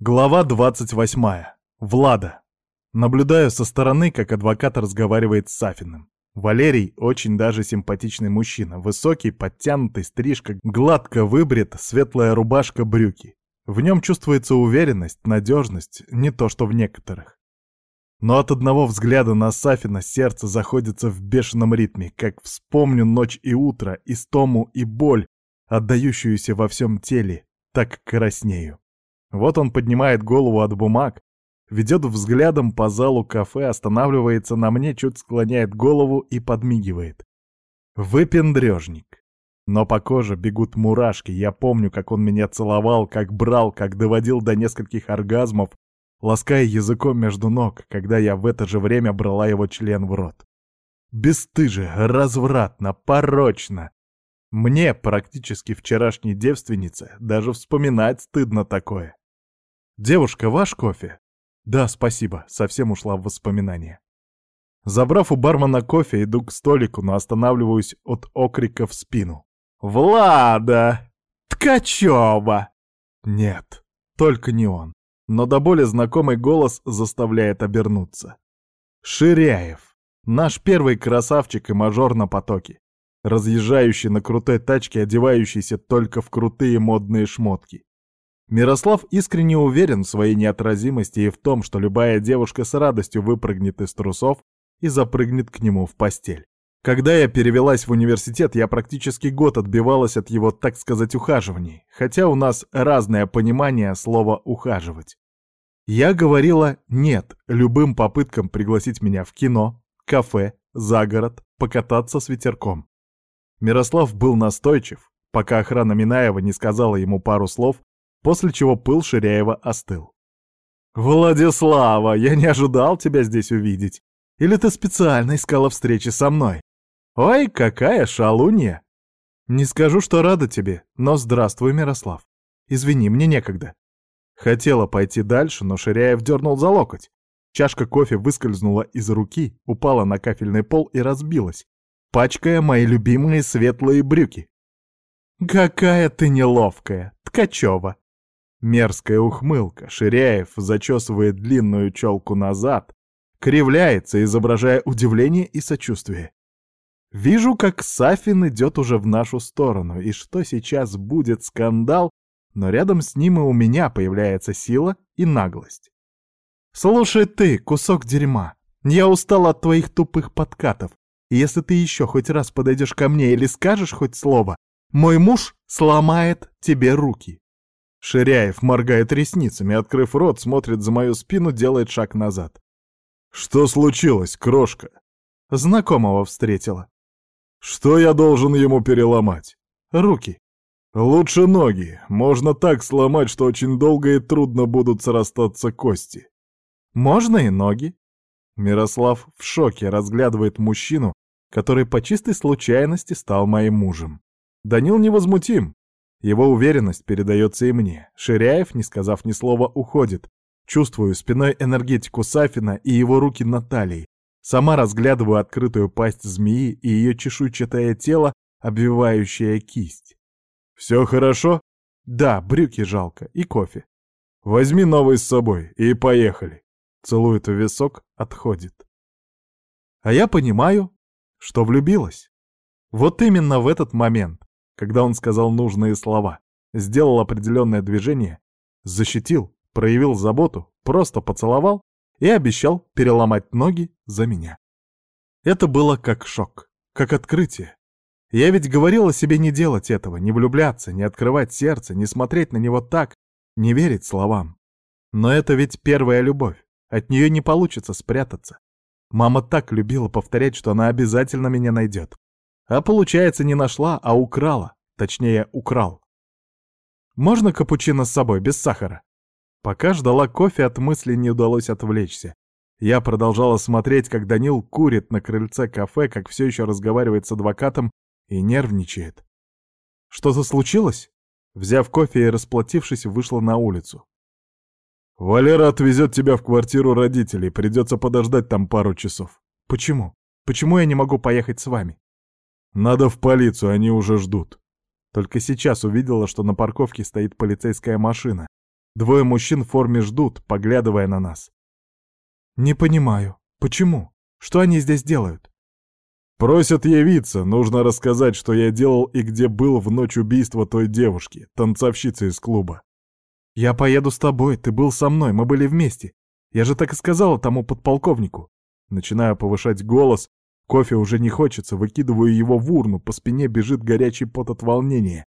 Глава 28. Влада. Наблюдаю со стороны, как адвокат разговаривает с Сафиным. Валерий очень даже симпатичный мужчина. Высокий, подтянутый, стрижка, гладко выбрит, светлая рубашка, брюки. В нем чувствуется уверенность, надежность, не то что в некоторых. Но от одного взгляда на Сафина сердце заходится в бешеном ритме, как вспомню ночь и утро, истому и боль, отдающуюся во всем теле, так краснею. Вот он поднимает голову от бумаг, ведет взглядом по залу кафе, останавливается на мне, чуть склоняет голову и подмигивает. Выпендрежник. Но по коже бегут мурашки, я помню, как он меня целовал, как брал, как доводил до нескольких оргазмов, лаская языком между ног, когда я в это же время брала его член в рот. Бесстыже, развратно, порочно. Мне, практически вчерашней девственнице, даже вспоминать стыдно такое. «Девушка, ваш кофе?» «Да, спасибо», совсем ушла в воспоминания. Забрав у бармена кофе, иду к столику, но останавливаюсь от окрика в спину. «Влада! Ткачева!» Нет, только не он. Но до боли знакомый голос заставляет обернуться. Ширяев. Наш первый красавчик и мажор на потоке. Разъезжающий на крутой тачке, одевающийся только в крутые модные шмотки. Мирослав искренне уверен в своей неотразимости и в том, что любая девушка с радостью выпрыгнет из трусов и запрыгнет к нему в постель. Когда я перевелась в университет, я практически год отбивалась от его, так сказать, ухаживаний, хотя у нас разное понимание слова «ухаживать». Я говорила «нет» любым попыткам пригласить меня в кино, кафе, за город, покататься с ветерком. Мирослав был настойчив, пока охрана Минаева не сказала ему пару слов, после чего пыл Ширяева остыл. «Владислава, я не ожидал тебя здесь увидеть. Или ты специально искала встречи со мной? Ой, какая шалунья!» «Не скажу, что рада тебе, но здравствуй, Мирослав. Извини, мне некогда». Хотела пойти дальше, но Ширяев дернул за локоть. Чашка кофе выскользнула из руки, упала на кафельный пол и разбилась, пачкая мои любимые светлые брюки. «Какая ты неловкая, Ткачева!» Мерзкая ухмылка, Ширяев зачесывает длинную челку назад, кривляется, изображая удивление и сочувствие. Вижу, как Сафин идет уже в нашу сторону, и что сейчас будет скандал, но рядом с ним и у меня появляется сила и наглость. «Слушай ты, кусок дерьма, я устал от твоих тупых подкатов, если ты еще хоть раз подойдешь ко мне или скажешь хоть слово, мой муж сломает тебе руки». Ширяев моргает ресницами, открыв рот, смотрит за мою спину, делает шаг назад. «Что случилось, крошка?» Знакомого встретила. «Что я должен ему переломать?» «Руки». «Лучше ноги. Можно так сломать, что очень долго и трудно будут срастаться кости». «Можно и ноги». Мирослав в шоке разглядывает мужчину, который по чистой случайности стал моим мужем. Данил невозмутим, его уверенность передается и мне. Ширяев, не сказав ни слова, уходит. Чувствую спиной энергетику Сафина и его руки на талии. Сама разглядываю открытую пасть змеи и ее чешуйчатое тело, обвивающее кисть. «Все хорошо?» «Да, брюки жалко. И кофе». «Возьми новый с собой и поехали». Целует в висок, отходит. А я понимаю, что влюбилась. Вот именно в этот момент когда он сказал нужные слова, сделал определенное движение, защитил, проявил заботу, просто поцеловал и обещал переломать ноги за меня. Это было как шок, как открытие. Я ведь говорила себе не делать этого, не влюбляться, не открывать сердце, не смотреть на него так, не верить словам. Но это ведь первая любовь, от нее не получится спрятаться. Мама так любила повторять, что она обязательно меня найдет. А получается, не нашла, а украла. Точнее, украл. Можно капучино с собой, без сахара? Пока ждала кофе, от мысли не удалось отвлечься. Я продолжала смотреть, как Данил курит на крыльце кафе, как все еще разговаривает с адвокатом и нервничает. Что-то случилось? Взяв кофе и расплатившись, вышла на улицу. «Валера отвезет тебя в квартиру родителей, придется подождать там пару часов». «Почему? Почему я не могу поехать с вами?» Надо в полицию, они уже ждут. Только сейчас увидела, что на парковке стоит полицейская машина. Двое мужчин в форме ждут, поглядывая на нас. «Не понимаю. Почему? Что они здесь делают?» «Просят явиться. Нужно рассказать, что я делал и где был в ночь убийства той девушки, танцовщицы из клуба». «Я поеду с тобой. Ты был со мной. Мы были вместе. Я же так и сказала тому подполковнику». Начинаю повышать голос. Кофе уже не хочется. Выкидываю его в урну. По спине бежит горячий пот от волнения.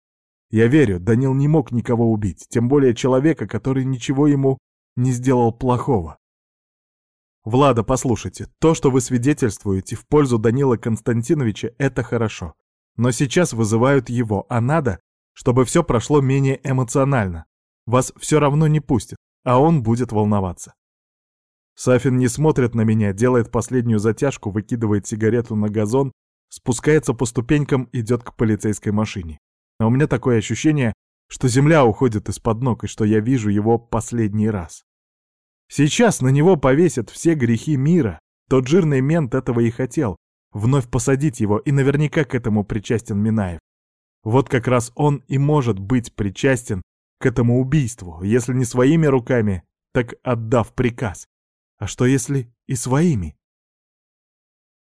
Я верю, Данил не мог никого убить, тем более человека, который ничего ему не сделал плохого. Влада, послушайте, то, что вы свидетельствуете в пользу Данила Константиновича, это хорошо. Но сейчас вызывают его, а надо, чтобы все прошло менее эмоционально. Вас все равно не пустят, а он будет волноваться. Сафин не смотрит на меня, делает последнюю затяжку, выкидывает сигарету на газон, спускается по ступенькам, идет к полицейской машине. А у меня такое ощущение, что земля уходит из-под ног и что я вижу его последний раз. Сейчас на него повесят все грехи мира. Тот жирный мент этого и хотел. Вновь посадить его, и наверняка к этому причастен Минаев. Вот как раз он и может быть причастен к этому убийству, если не своими руками, так отдав приказ. А что если и своими?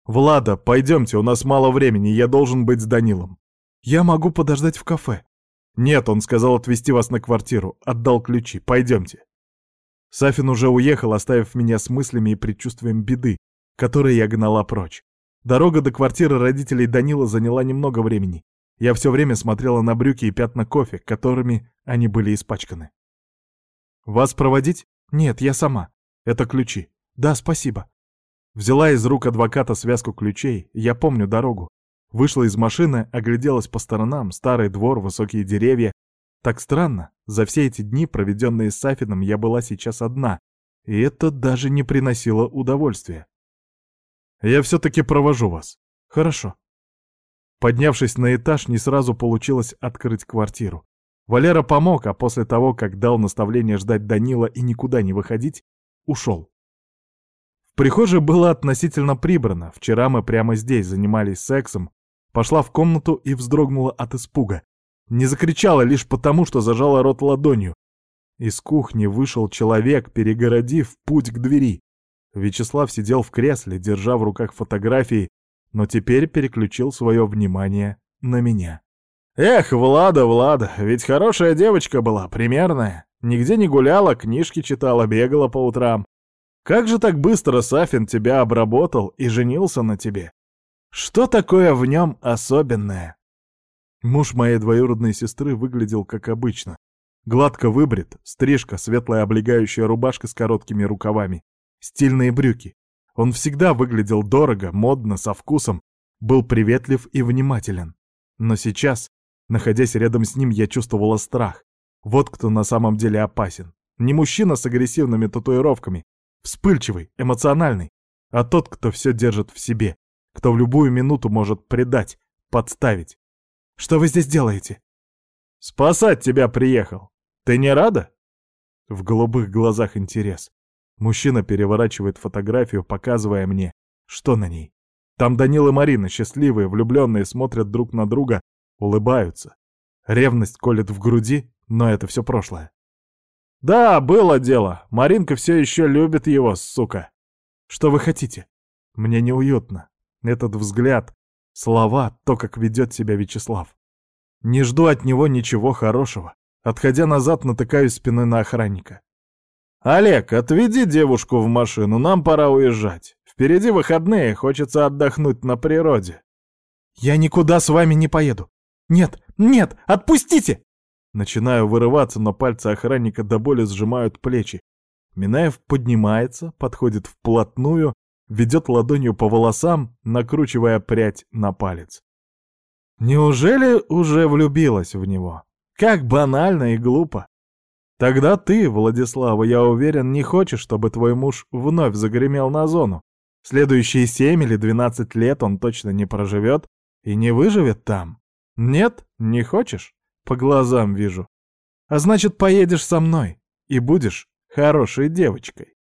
«Влада, пойдемте, у нас мало времени, я должен быть с Данилом». «Я могу подождать в кафе». «Нет, он сказал отвезти вас на квартиру, отдал ключи, пойдемте». Сафин уже уехал, оставив меня с мыслями и предчувствием беды, которые я гнала прочь. Дорога до квартиры родителей Данила заняла немного времени. Я все время смотрела на брюки и пятна кофе, которыми они были испачканы. «Вас проводить? Нет, я сама. Это ключи. Да, спасибо». Взяла из рук адвоката связку ключей, я помню дорогу. Вышла из машины, огляделась по сторонам, старый двор, высокие деревья, так странно, за все эти дни, проведенные с Сафином, я была сейчас одна, и это даже не приносило удовольствия. «Я все-таки провожу вас». «Хорошо». Поднявшись на этаж, не сразу получилось открыть квартиру. Валера помог, а после того, как дал наставление ждать Данила и никуда не выходить, ушел. В прихожей было относительно прибрано. Вчера мы прямо здесь занимались сексом. Пошла в комнату и вздрогнула от испуга. Не закричала лишь потому, что зажала рот ладонью. Из кухни вышел человек, перегородив путь к двери. Вячеслав сидел в кресле, держа в руках фотографии, но теперь переключил свое внимание на меня. «Эх, Влада, Влада, ведь хорошая девочка была, примерная. Нигде не гуляла, книжки читала, бегала по утрам. Как же так быстро Сафин тебя обработал и женился на тебе? Что такое в нем особенное?» Муж моей двоюродной сестры выглядел как обычно. Гладко выбрит, стрижка, светлая облегающая рубашка с короткими рукавами, стильные брюки. Он всегда выглядел дорого, модно, со вкусом, был приветлив и внимателен. Но сейчас, находясь рядом с ним, я чувствовала страх. Вот кто на самом деле опасен. Не мужчина с агрессивными татуировками, вспыльчивый, эмоциональный, а тот, кто все держит в себе, кто в любую минуту может предать, подставить. Что вы здесь делаете?» «Спасать тебя приехал. Ты не рада?» В голубых глазах интерес. Мужчина переворачивает фотографию, показывая мне, что на ней. Там Данил и Марина, счастливые, влюбленные, смотрят друг на друга, улыбаются. Ревность колет в груди, но это все прошлое. «Да, было дело. Маринка все еще любит его, сука. Что вы хотите? Мне неуютно. Этот взгляд, Слова, то, как ведет себя Вячеслав. Не жду от него ничего хорошего. Отходя назад, натыкаюсь спиной на охранника. «Олег, отведи девушку в машину, нам пора уезжать. Впереди выходные, хочется отдохнуть на природе». «Я никуда с вами не поеду. Нет, нет, отпустите!» Начинаю вырываться, но пальцы охранника до боли сжимают плечи. Минаев поднимается, подходит вплотную ведет ладонью по волосам, накручивая прядь на палец. Неужели уже влюбилась в него? Как банально и глупо. Тогда ты, Владислава, я уверен, не хочешь, чтобы твой муж вновь загремел на зону. Следующие семь или двенадцать лет он точно не проживет и не выживет там. Нет, не хочешь? По глазам вижу. А значит, поедешь со мной и будешь хорошей девочкой.